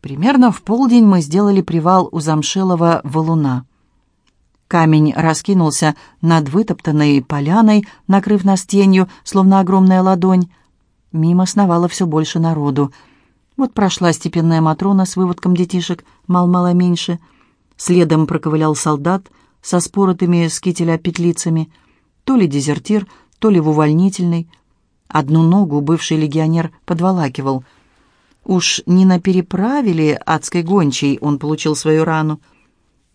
Примерно в полдень мы сделали привал у замшелого валуна. Камень раскинулся над вытоптанной поляной, накрыв нас тенью, словно огромная ладонь. Мимо сновало все больше народу. Вот прошла степенная Матрона с выводком детишек, мал-мало меньше. Следом проковылял солдат со споротыми с кителя петлицами. То ли дезертир, то ли в увольнительной. Одну ногу бывший легионер подволакивал. Уж не на переправе адской гончей он получил свою рану.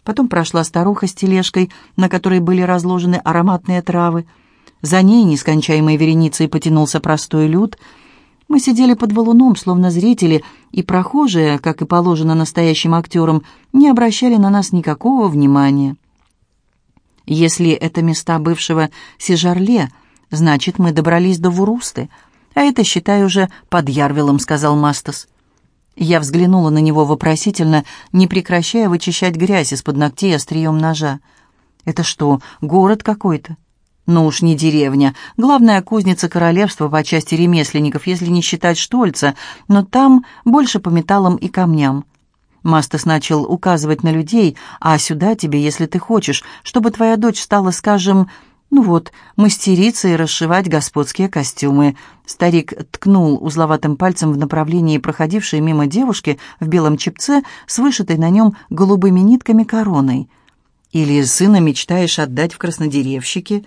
Потом прошла старуха с тележкой, на которой были разложены ароматные травы. За ней нескончаемой вереницей потянулся простой люд. Мы сидели под валуном, словно зрители, и прохожие, как и положено настоящим актерам, не обращали на нас никакого внимания. Если это места бывшего Сижарле, значит, мы добрались до Вурусты, а это, считай, уже под Ярвелом, сказал Мастас. Я взглянула на него вопросительно, не прекращая вычищать грязь из-под ногтей острием ножа. «Это что, город какой-то?» «Ну уж не деревня. Главная кузница королевства по части ремесленников, если не считать Штольца, но там больше по металлам и камням». Мастас начал указывать на людей, а сюда тебе, если ты хочешь, чтобы твоя дочь стала, скажем, ну вот, мастериться и расшивать господские костюмы. Старик ткнул узловатым пальцем в направлении проходившей мимо девушки в белом чепце с вышитой на нем голубыми нитками короной. Или сына мечтаешь отдать в краснодеревщики?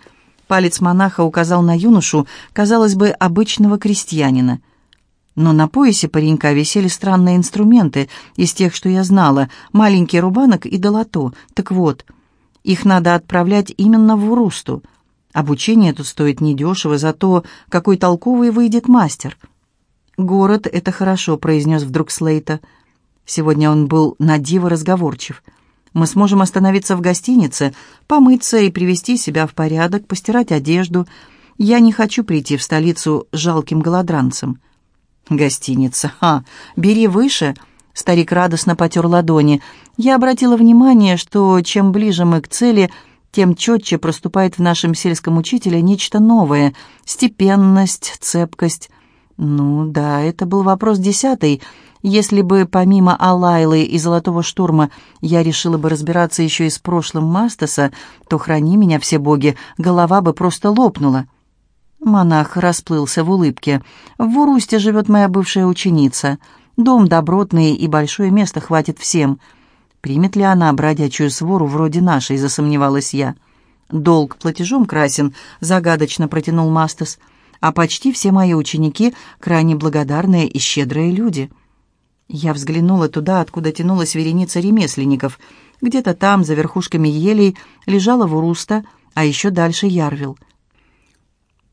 Палец монаха указал на юношу, казалось бы, обычного крестьянина. Но на поясе паренька висели странные инструменты, из тех, что я знала, маленький рубанок и долото. Так вот, их надо отправлять именно в Урусту — Обучение тут стоит недешево, зато какой толковый выйдет мастер. «Город — это хорошо», — произнес вдруг Слейта. Сегодня он был на диво разговорчив. «Мы сможем остановиться в гостинице, помыться и привести себя в порядок, постирать одежду. Я не хочу прийти в столицу жалким голодранцем». «Гостиница, ха, бери выше», — старик радостно потер ладони. «Я обратила внимание, что чем ближе мы к цели, — тем четче проступает в нашем сельском учителе нечто новое — степенность, цепкость. Ну да, это был вопрос десятый. Если бы помимо Алайлы и Золотого Штурма я решила бы разбираться еще и с прошлым Мастаса, то, храни меня все боги, голова бы просто лопнула. Монах расплылся в улыбке. «В Урусте живет моя бывшая ученица. Дом добротный и большое место хватит всем. Примет ли она бродячую свору вроде нашей, засомневалась я. «Долг платежом красен», — загадочно протянул Мастас. «А почти все мои ученики — крайне благодарные и щедрые люди». Я взглянула туда, откуда тянулась вереница ремесленников. Где-то там, за верхушками елей, лежала Вуруста, а еще дальше Ярвил.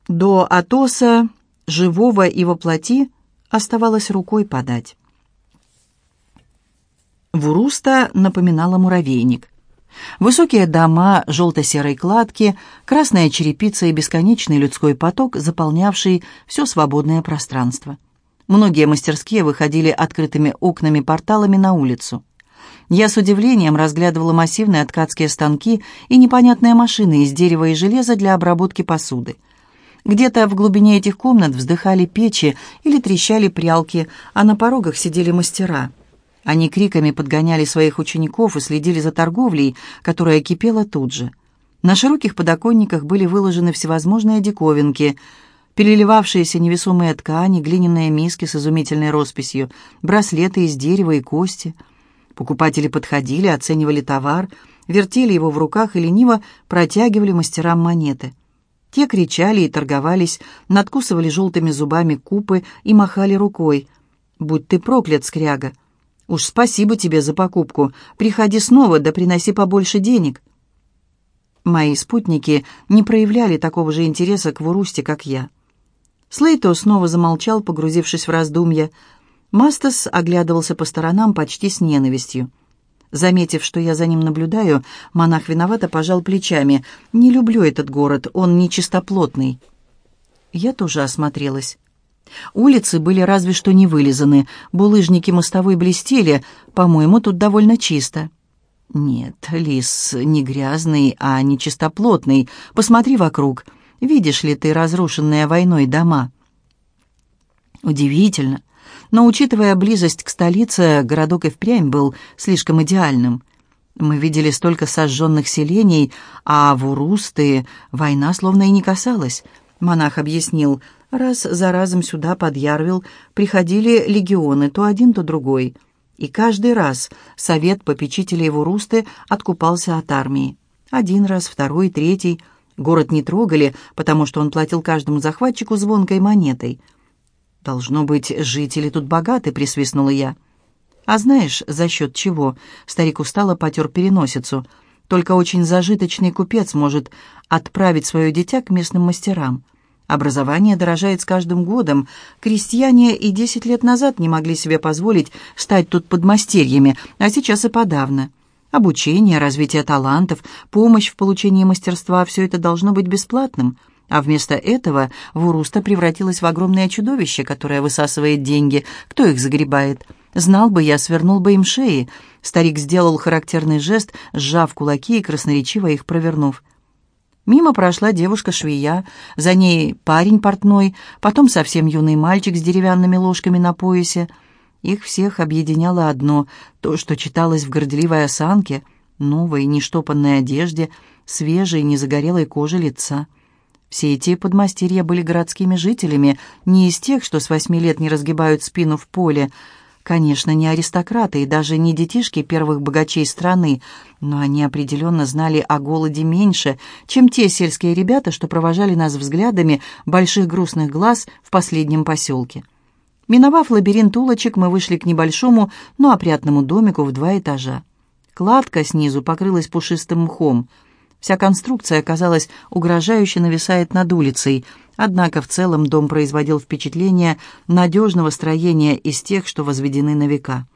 До Атоса, живого и воплоти, оставалось рукой подать. Вуруста напоминала муравейник. Высокие дома желто-серой кладки, красная черепица и бесконечный людской поток, заполнявший все свободное пространство. Многие мастерские выходили открытыми окнами-порталами на улицу. Я с удивлением разглядывала массивные ткацкие станки и непонятные машины из дерева и железа для обработки посуды. Где-то в глубине этих комнат вздыхали печи или трещали прялки, а на порогах сидели мастера – они криками подгоняли своих учеников и следили за торговлей, которая кипела тут же. На широких подоконниках были выложены всевозможные диковинки, переливавшиеся невесомые ткани, глиняные миски с изумительной росписью, браслеты из дерева и кости. Покупатели подходили, оценивали товар, вертели его в руках и лениво протягивали мастерам монеты. Те кричали и торговались, надкусывали желтыми зубами купы и махали рукой. «Будь ты проклят, скряга!» Уж спасибо тебе за покупку. Приходи снова, да приноси побольше денег». Мои спутники не проявляли такого же интереса к Вурусте, как я. Слейто снова замолчал, погрузившись в раздумья. Мастас оглядывался по сторонам почти с ненавистью. Заметив, что я за ним наблюдаю, монах виновато пожал плечами. «Не люблю этот город, он нечистоплотный». Я тоже осмотрелась. Улицы были разве что не вылизаны, булыжники мостовой блестели, по-моему, тут довольно чисто. Нет, лис не грязный, а не чистоплотный. Посмотри вокруг. Видишь ли ты разрушенные войной дома? Удивительно. но, учитывая близость к столице, городок и впрямь был слишком идеальным. Мы видели столько сожженных селений, а в Урусты война словно и не касалась. Монах объяснил, раз за разом сюда, под Ярвил, приходили легионы, то один, то другой. И каждый раз совет попечителей Вурусты откупался от армии. Один раз, второй, третий. Город не трогали, потому что он платил каждому захватчику звонкой монетой. «Должно быть, жители тут богаты», — присвистнула я. «А знаешь, за счет чего?» Старик устало потер переносицу. «Только очень зажиточный купец может отправить свое дитя к местным мастерам. Образование дорожает с каждым годом. Крестьяне и десять лет назад не могли себе позволить стать тут подмастерьями, а сейчас и подавно. Обучение, развитие талантов, помощь в получении мастерства – все это должно быть бесплатным». А вместо этого Вуруста превратилась в огромное чудовище, которое высасывает деньги. Кто их загребает? Знал бы я, свернул бы им шеи. Старик сделал характерный жест, сжав кулаки и красноречиво их провернув. Мимо прошла девушка-швея, за ней парень портной, потом совсем юный мальчик с деревянными ложками на поясе. Их всех объединяло одно — то, что читалось в горделивой осанке, новой, нештопанной одежде, свежей, незагорелой коже лица. Все эти подмастерья были городскими жителями, не из тех, что с восьми лет не разгибают спину в поле — Конечно, не аристократы и даже не детишки первых богачей страны, но они определенно знали о голоде меньше, чем те сельские ребята, что провожали нас взглядами больших грустных глаз в последнем поселке. Миновав лабиринт улочек, мы вышли к небольшому, но опрятному домику в два этажа. Кладка снизу покрылась пушистым мхом. Вся конструкция, казалось, угрожающе нависает над улицей — Однако в целом дом производил впечатление надежного строения из тех, что возведены на века.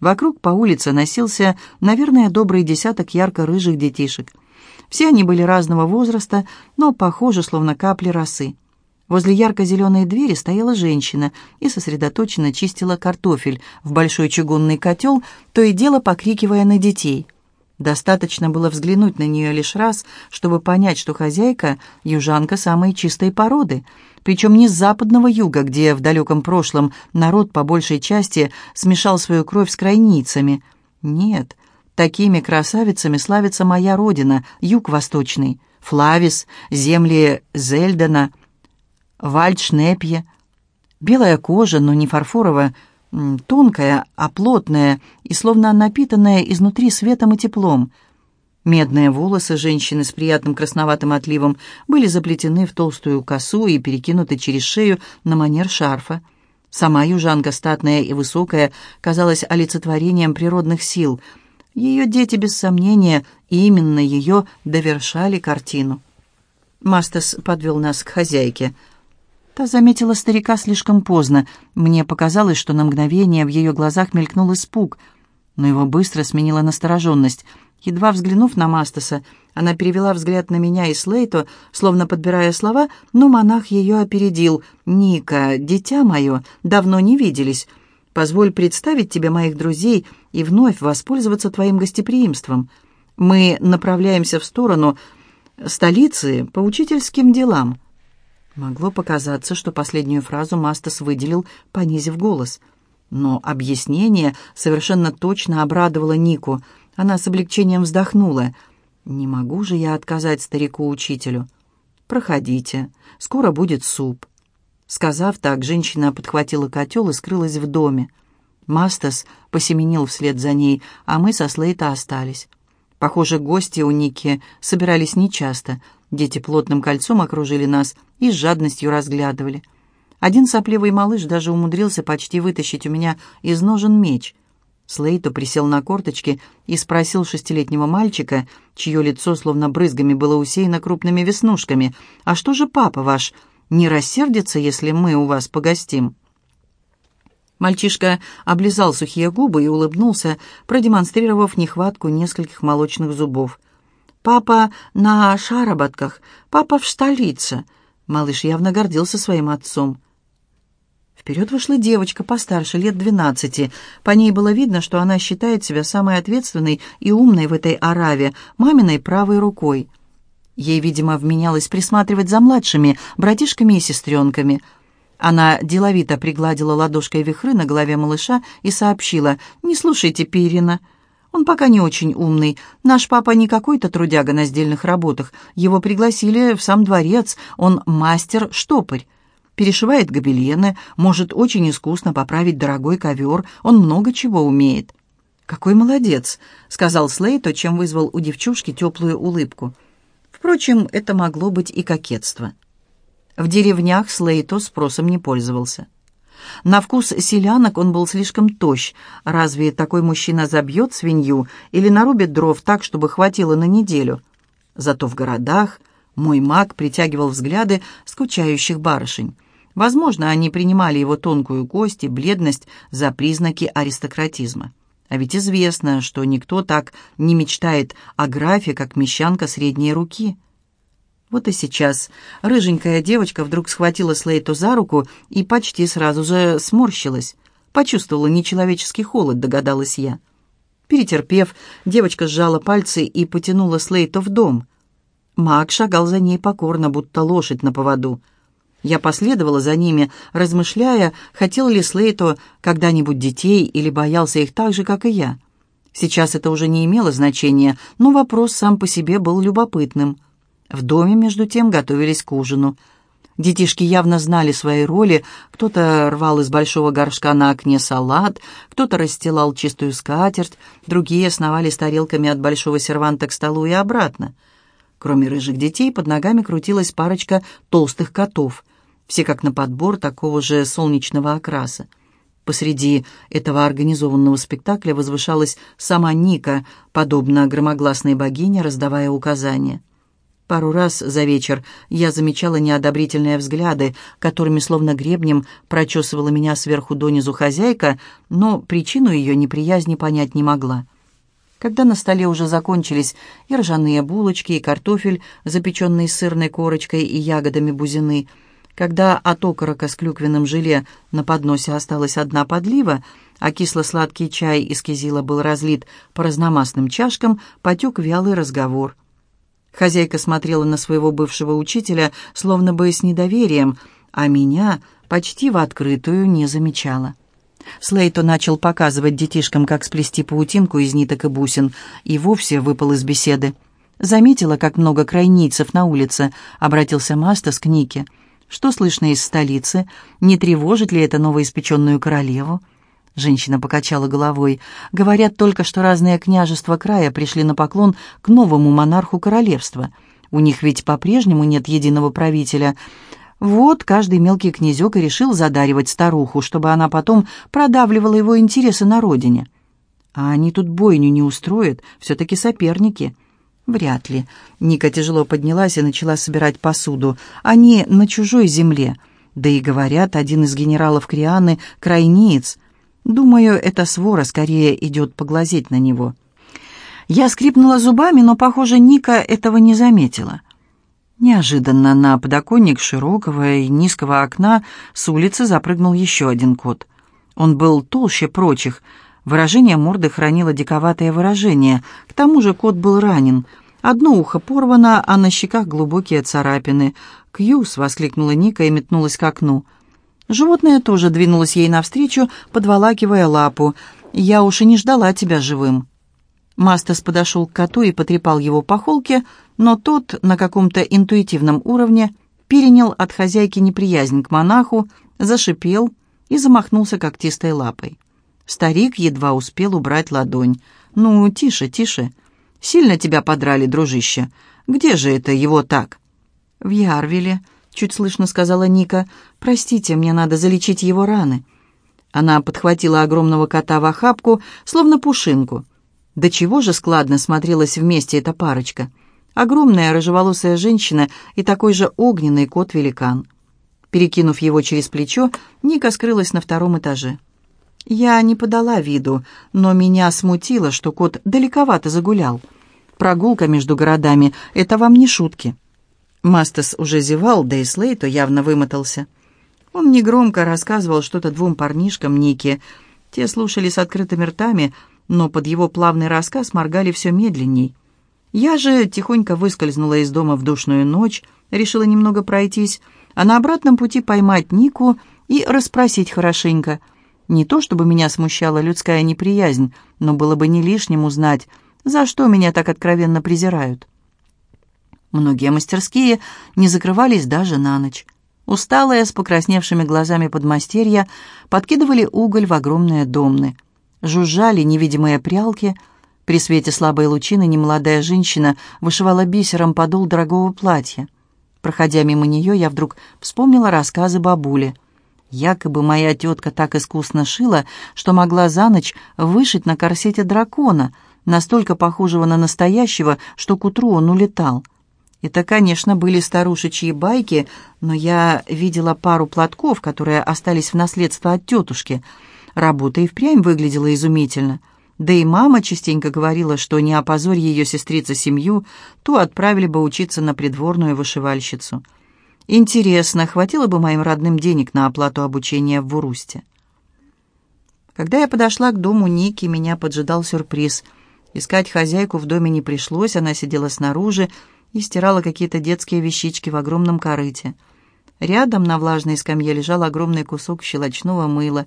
Вокруг по улице носился, наверное, добрый десяток ярко-рыжих детишек. Все они были разного возраста, но похожи, словно капли росы. Возле ярко-зеленой двери стояла женщина и сосредоточенно чистила картофель в большой чугунный котел, то и дело покрикивая на детей – Достаточно было взглянуть на нее лишь раз, чтобы понять, что хозяйка – южанка самой чистой породы, причем не с западного юга, где в далеком прошлом народ по большей части смешал свою кровь с крайницами. Нет, такими красавицами славится моя родина, юг восточный, Флавис, земли Зельдена, Вальдшнепье. Белая кожа, но не фарфоровая, тонкая, а плотная и словно напитанная изнутри светом и теплом. Медные волосы женщины с приятным красноватым отливом были заплетены в толстую косу и перекинуты через шею на манер шарфа. Сама южанка, статная и высокая, казалась олицетворением природных сил. Ее дети, без сомнения, именно ее довершали картину. Мастас подвел нас к хозяйке — Та заметила старика слишком поздно. Мне показалось, что на мгновение в ее глазах мелькнул испуг, но его быстро сменила настороженность. Едва взглянув на Мастаса, она перевела взгляд на меня и Слейто, словно подбирая слова, но монах ее опередил. «Ника, дитя мое, давно не виделись. Позволь представить тебе моих друзей и вновь воспользоваться твоим гостеприимством. Мы направляемся в сторону столицы по учительским делам». Могло показаться, что последнюю фразу Мастас выделил, понизив голос. Но объяснение совершенно точно обрадовало Нику. Она с облегчением вздохнула. «Не могу же я отказать старику-учителю». «Проходите, скоро будет суп». Сказав так, женщина подхватила котел и скрылась в доме. Мастас посеменил вслед за ней, а мы со Слейта остались. Похоже, гости у Ники собирались нечасто. Дети плотным кольцом окружили нас и с жадностью разглядывали. Один сопливый малыш даже умудрился почти вытащить у меня из ножен меч. Слейто присел на корточки и спросил шестилетнего мальчика, чье лицо словно брызгами было усеяно крупными веснушками, «А что же папа ваш не рассердится, если мы у вас погостим?» Мальчишка облизал сухие губы и улыбнулся, продемонстрировав нехватку нескольких молочных зубов. «Папа на шароботках, папа в столице». Малыш явно гордился своим отцом. Вперед вышла девочка постарше, лет двенадцати. По ней было видно, что она считает себя самой ответственной и умной в этой араве, маминой правой рукой. Ей, видимо, вменялось присматривать за младшими, братишками и сестренками – Она деловито пригладила ладошкой вихры на голове малыша и сообщила, «Не слушайте Пирина. Он пока не очень умный. Наш папа не какой-то трудяга на сдельных работах. Его пригласили в сам дворец. Он мастер-штопорь. Перешивает гобелены, может очень искусно поправить дорогой ковер. Он много чего умеет». «Какой молодец», — сказал Слейто, чем вызвал у девчушки теплую улыбку. Впрочем, это могло быть и кокетство. В деревнях Слейто спросом не пользовался. На вкус селянок он был слишком тощ. Разве такой мужчина забьет свинью или нарубит дров так, чтобы хватило на неделю? Зато в городах мой маг притягивал взгляды скучающих барышень. Возможно, они принимали его тонкую кость и бледность за признаки аристократизма. А ведь известно, что никто так не мечтает о графе, как мещанка средней руки. Вот и сейчас рыженькая девочка вдруг схватила Слейту за руку и почти сразу же сморщилась. Почувствовала нечеловеческий холод, догадалась я. Перетерпев, девочка сжала пальцы и потянула Слейту в дом. Маг шагал за ней покорно, будто лошадь на поводу — я последовала за ними, размышляя, хотел ли Слейто когда-нибудь детей или боялся их так же, как и я. Сейчас это уже не имело значения, но вопрос сам по себе был любопытным. В доме, между тем, готовились к ужину. Детишки явно знали свои роли. Кто-то рвал из большого горшка на окне салат, кто-то расстилал чистую скатерть, другие сновали с тарелками от большого серванта к столу и обратно. Кроме рыжих детей, под ногами крутилась парочка толстых котов — все как на подбор такого же солнечного окраса. Посреди этого организованного спектакля возвышалась сама Ника, подобно громогласной богине, раздавая указания. Пару раз за вечер я замечала неодобрительные взгляды, которыми словно гребнем прочесывала меня сверху донизу хозяйка, но причину ее неприязни понять не могла. Когда на столе уже закончились и ржаные булочки, и картофель, запеченный сырной корочкой и ягодами бузины — когда от окорока с клюквенным желе на подносе осталась одна подлива, а кисло-сладкий чай из кизила был разлит по разномастным чашкам, потек вялый разговор. Хозяйка смотрела на своего бывшего учителя, словно бы с недоверием, а меня почти в открытую не замечала. Слейто начал показывать детишкам, как сплести паутинку из ниток и бусин, и вовсе выпал из беседы. Заметила, как много крайницев на улице, обратился Мастас к Нике — что слышно из столицы? Не тревожит ли это новоиспеченную королеву?» Женщина покачала головой. «Говорят только, что разные княжества края пришли на поклон к новому монарху королевства. У них ведь по-прежнему нет единого правителя. Вот каждый мелкий князек и решил задаривать старуху, чтобы она потом продавливала его интересы на родине. А они тут бойню не устроят, все-таки соперники». «Вряд ли». Ника тяжело поднялась и начала собирать посуду. «Они на чужой земле. Да и говорят, один из генералов Крианы — крайниец. Думаю, эта свора скорее идет поглазеть на него». Я скрипнула зубами, но, похоже, Ника этого не заметила. Неожиданно на подоконник широкого и низкого окна с улицы запрыгнул еще один кот. Он был толще прочих — Выражение морды хранило диковатое выражение. К тому же кот был ранен. Одно ухо порвано, а на щеках глубокие царапины. «Кьюс!» — воскликнула Ника и метнулась к окну. Животное тоже двинулось ей навстречу, подволакивая лапу. «Я уж и не ждала тебя живым». Мастас подошел к коту и потрепал его по холке, но тот на каком-то интуитивном уровне перенял от хозяйки неприязнь к монаху, зашипел и замахнулся когтистой лапой. Старик едва успел убрать ладонь. «Ну, тише, тише. Сильно тебя подрали, дружище. Где же это его так?» «В Ярвиле», — чуть слышно сказала Ника. «Простите, мне надо залечить его раны». Она подхватила огромного кота в охапку, словно пушинку. До чего же складно смотрелась вместе эта парочка. Огромная рыжеволосая женщина и такой же огненный кот-великан. Перекинув его через плечо, Ника скрылась на втором этаже. Я не подала виду, но меня смутило, что кот далековато загулял. Прогулка между городами — это вам не шутки. Мастас уже зевал, да и Слейто явно вымотался. Он негромко рассказывал что-то двум парнишкам Ники. Те слушали с открытыми ртами, но под его плавный рассказ моргали все медленней. Я же тихонько выскользнула из дома в душную ночь, решила немного пройтись, а на обратном пути поймать Нику и расспросить хорошенько. Не то чтобы меня смущала людская неприязнь, но было бы не лишним узнать, за что меня так откровенно презирают. Многие мастерские не закрывались даже на ночь. Усталые, с покрасневшими глазами подмастерья, подкидывали уголь в огромные домны. Жужжали невидимые прялки. При свете слабой лучины немолодая женщина вышивала бисером подол дорогого платья. Проходя мимо нее, я вдруг вспомнила рассказы бабули. Якобы моя тетка так искусно шила, что могла за ночь вышить на корсете дракона, настолько похожего на настоящего, что к утру он улетал. Это, конечно, были старушечьи байки, но я видела пару платков, которые остались в наследство от тетушки. Работа и впрямь выглядела изумительно. Да и мама частенько говорила, что не опозорь ее сестрица семью, то отправили бы учиться на придворную вышивальщицу. Интересно, хватило бы моим родным денег на оплату обучения в Урусте? Когда я подошла к дому Ники, меня поджидал сюрприз. Искать хозяйку в доме не пришлось, она сидела снаружи, и стирала какие-то детские вещички в огромном корыте. Рядом на влажной скамье лежал огромный кусок щелочного мыла,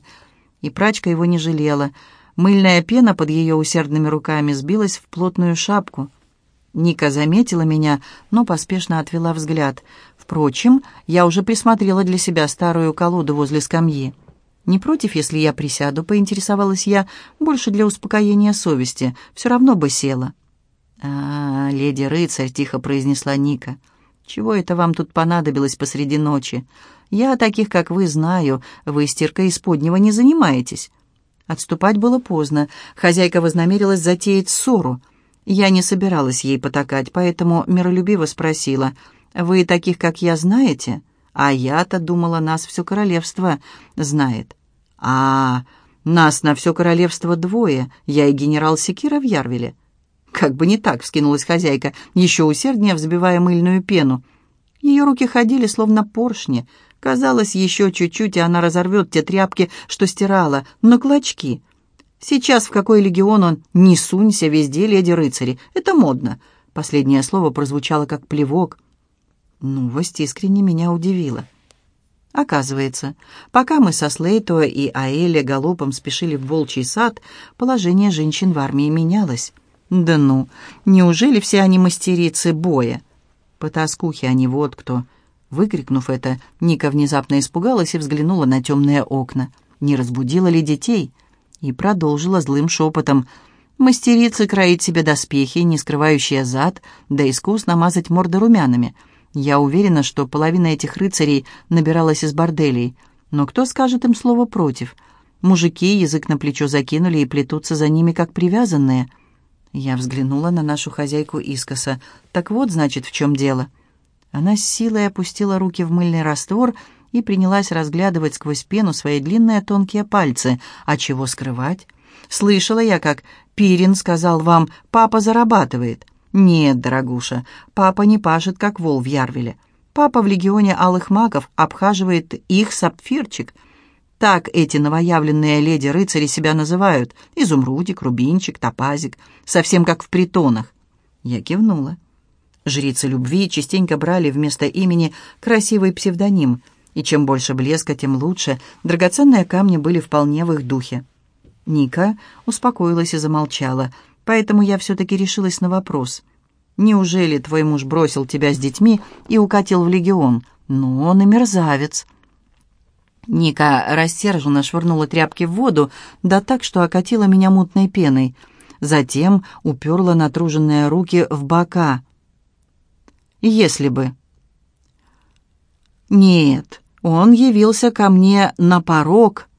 и прачка его не жалела. Мыльная пена под ее усердными руками сбилась в плотную шапку. Ника заметила меня, но поспешно отвела взгляд. Впрочем, я уже присмотрела для себя старую колоду возле скамьи. «Не против, если я присяду?» — поинтересовалась я, больше для успокоения совести. «Все равно бы села». «А, леди-рыцарь», — тихо произнесла Ника, — «чего это вам тут понадобилось посреди ночи? Я таких, как вы, знаю, вы стиркой исподнего не занимаетесь». Отступать было поздно, хозяйка вознамерилась затеять ссору. Я не собиралась ей потакать, поэтому миролюбиво спросила, «Вы таких, как я, знаете?» А я-то думала, нас все королевство знает. «А, нас на все королевство двое, я и генерал Секира в Ярвеле». «Как бы не так», — вскинулась хозяйка, еще усерднее взбивая мыльную пену. Ее руки ходили, словно поршни. Казалось, еще чуть-чуть, и она разорвет те тряпки, что стирала, на клочки. Сейчас в какой легион он «не сунься, везде леди-рыцари». Это модно. Последнее слово прозвучало как плевок. Новость искренне меня удивила. Оказывается, пока мы со Слейто и Аэле галопом спешили в волчий сад, положение женщин в армии менялось. Да ну, неужели все они мастерицы боя? Потаскухи они вот кто. Выкрикнув это, Ника внезапно испугалась и взглянула на темные окна. Не разбудила ли детей? И продолжила злым шепотом. Мастерицы кроить себе доспехи, не скрывающие зад, да искусно мазать морды румянами. Я уверена, что половина этих рыцарей набиралась из борделей. Но кто скажет им слово против? Мужики язык на плечо закинули и плетутся за ними, как привязанные — я взглянула на нашу хозяйку искоса. «Так вот, значит, в чем дело». Она с силой опустила руки в мыльный раствор и принялась разглядывать сквозь пену свои длинные тонкие пальцы. А чего скрывать? Слышала я, как Пирин сказал вам, папа зарабатывает. Нет, дорогуша, папа не пашет, как вол в Ярвеле. Папа в легионе алых магов обхаживает их сапфирчик — так эти новоявленные леди-рыцари себя называют. Изумрудик, рубинчик, топазик. Совсем как в притонах. Я кивнула. Жрицы любви частенько брали вместо имени красивый псевдоним. И чем больше блеска, тем лучше. Драгоценные камни были вполне в их духе. Ника успокоилась и замолчала. Поэтому я все-таки решилась на вопрос. «Неужели твой муж бросил тебя с детьми и укатил в легион? Ну, он и мерзавец». Ника рассерженно швырнула тряпки в воду, да так, что окатила меня мутной пеной. Затем уперла натруженные руки в бока. «Если бы...» «Нет, он явился ко мне на порог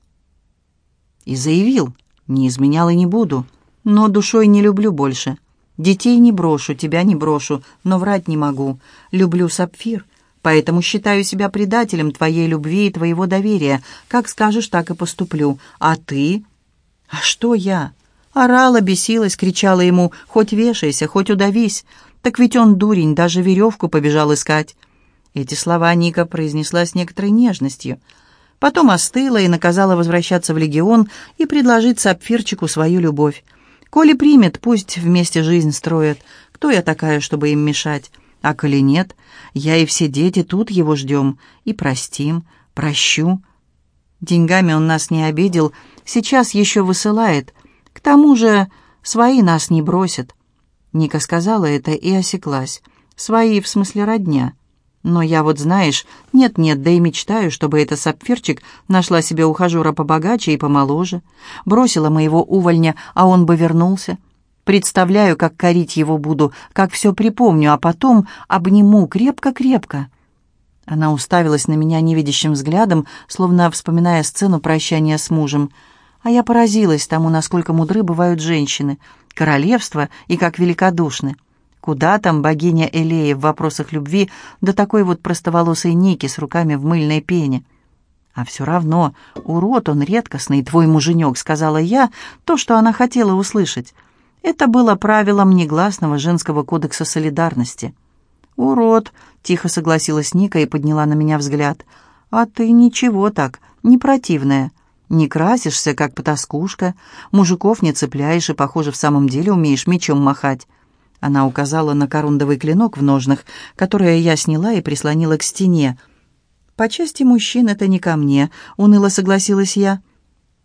и заявил, не изменял и не буду, но душой не люблю больше. Детей не брошу, тебя не брошу, но врать не могу. Люблю сапфир» поэтому считаю себя предателем твоей любви и твоего доверия. Как скажешь, так и поступлю. А ты?» «А что я?» Орала, бесилась, кричала ему «Хоть вешайся, хоть удавись». Так ведь он, дурень, даже веревку побежал искать. Эти слова Ника произнесла с некоторой нежностью. Потом остыла и наказала возвращаться в легион и предложить Сапфирчику свою любовь. «Коли примет, пусть вместе жизнь строят. Кто я такая, чтобы им мешать?» А коли нет, я и все дети тут его ждем. И простим, прощу. Деньгами он нас не обидел, сейчас еще высылает. К тому же свои нас не бросят. Ника сказала это и осеклась. Свои, в смысле родня. Но я вот, знаешь, нет-нет, да и мечтаю, чтобы эта сапфирчик нашла себе ухажера побогаче и помоложе. Бросила моего увольня, а он бы вернулся. Представляю, как корить его буду, как все припомню, а потом обниму крепко-крепко. Она уставилась на меня невидящим взглядом, словно вспоминая сцену прощания с мужем. А я поразилась тому, насколько мудры бывают женщины, королевство и как великодушны. Куда там богиня Элея в вопросах любви до такой вот простоволосой Ники с руками в мыльной пене? А все равно, урод он редкостный, твой муженек, сказала я, то, что она хотела услышать. Это было правилом негласного женского кодекса солидарности. «Урод», — тихо согласилась Ника и подняла на меня взгляд. «А ты ничего так, не противная. Не красишься, как потаскушка, мужиков не цепляешь и, похоже, в самом деле умеешь мечом махать. Она указала на корундовый клинок в ножнах, который я сняла и прислонила к стене. «По части мужчин это не ко мне», — уныло согласилась я.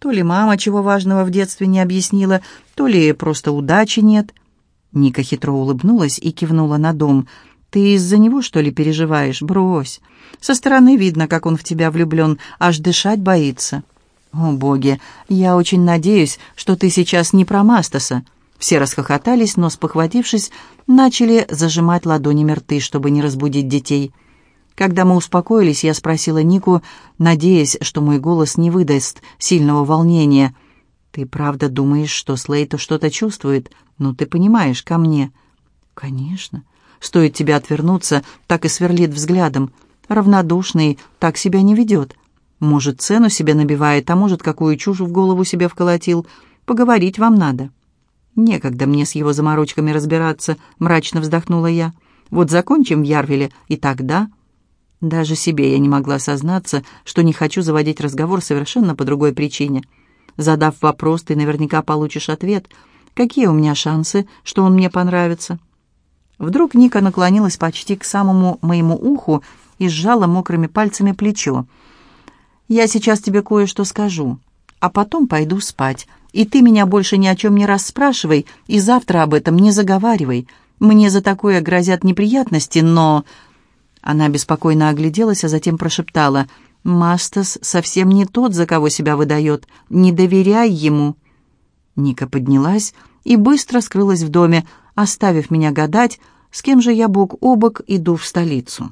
То ли мама чего важного в детстве не объяснила, то ли просто удачи нет. Ника хитро улыбнулась и кивнула на дом. «Ты из-за него, что ли, переживаешь? Брось. Со стороны видно, как он в тебя влюблен, аж дышать боится». «О, боги, я очень надеюсь, что ты сейчас не про Мастаса. Все расхохотались, но, спохватившись, начали зажимать ладонями рты, чтобы не разбудить детей. Когда мы успокоились, я спросила Нику, надеясь, что мой голос не выдаст сильного волнения. «Ты правда думаешь, что Слейто что-то чувствует? Ну, ты понимаешь, ко мне». «Конечно. Стоит тебе отвернуться, так и сверлит взглядом. Равнодушный, так себя не ведет. Может, цену себе набивает, а может, какую чушь в голову себе вколотил. Поговорить вам надо». «Некогда мне с его заморочками разбираться», — мрачно вздохнула я. «Вот закончим в Ярвеле, и тогда...» Даже себе я не могла сознаться, что не хочу заводить разговор совершенно по другой причине. Задав вопрос, ты наверняка получишь ответ. Какие у меня шансы, что он мне понравится?» Вдруг Ника наклонилась почти к самому моему уху и сжала мокрыми пальцами плечо. «Я сейчас тебе кое-что скажу, а потом пойду спать. И ты меня больше ни о чем не расспрашивай, и завтра об этом не заговаривай. Мне за такое грозят неприятности, но...» Она беспокойно огляделась, а затем прошептала. «Мастас совсем не тот, за кого себя выдает. Не доверяй ему». Ника поднялась и быстро скрылась в доме, оставив меня гадать, с кем же я бок о бок иду в столицу.